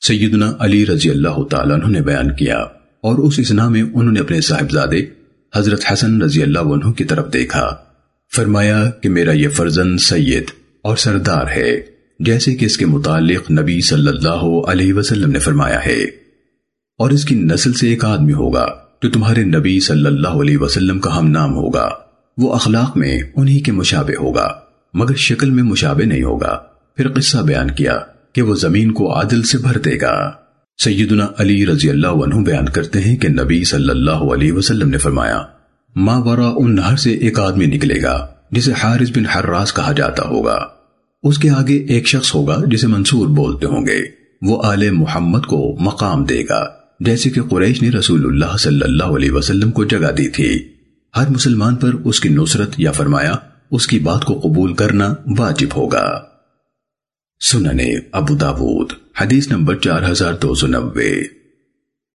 سیدنا علی رضی اللہ تعالیٰ عنہ نے بیان کیا اور اس اسنا میں انہوں نے اپنے صاحبزادے حضرت حسن رضی اللہ عنہ کی طرف دیکھا۔ فرمایا کہ میرا یہ فرزن سید اور سردار ہے، جیسے کہ اس کے متعلق نبی صلی اللہ علیہ وسلم نے فرمایا ہے۔ اور اس کی نسل سے ایک آدمی ہوگا جو تمہارے نبی صلی اللہ علیہ وسلم کا ہم نام ہوگا۔ وہ اخلاق میں انہی کے مشابہ ہوگا، مگر شکل میں مشابہ نہیں ہوگا۔ پھر قصہ بیان کیا۔ کہ وہ زمین کو عادل سے بھر دے گا۔ سیدنا علی رضی اللہ عنہ بیان کرتے ہیں کہ نبی صلی اللہ علیہ وسلم نے فرمایا، ما ورا ان نہر سے ایک آدمی نکلے گا، جسے حارث بن حراس کہا جاتا ہوگا۔ اس کے آگے ایک شخص ہوگا جسے منصور بولتے ہوں گے۔ وہ آل محمد کو مقام دے گا، جیسے کہ قریش نے رسول اللہ صلی اللہ علیہ وسلم کو جگہ دی تھی۔ ہر مسلمان پر اس کی نصرت یا فرمایا، اس کی بات کو قبول کرنا واجب ہوگا۔ سننے ابو داود حدیث نمبر چار ہزار دو سو نوے۔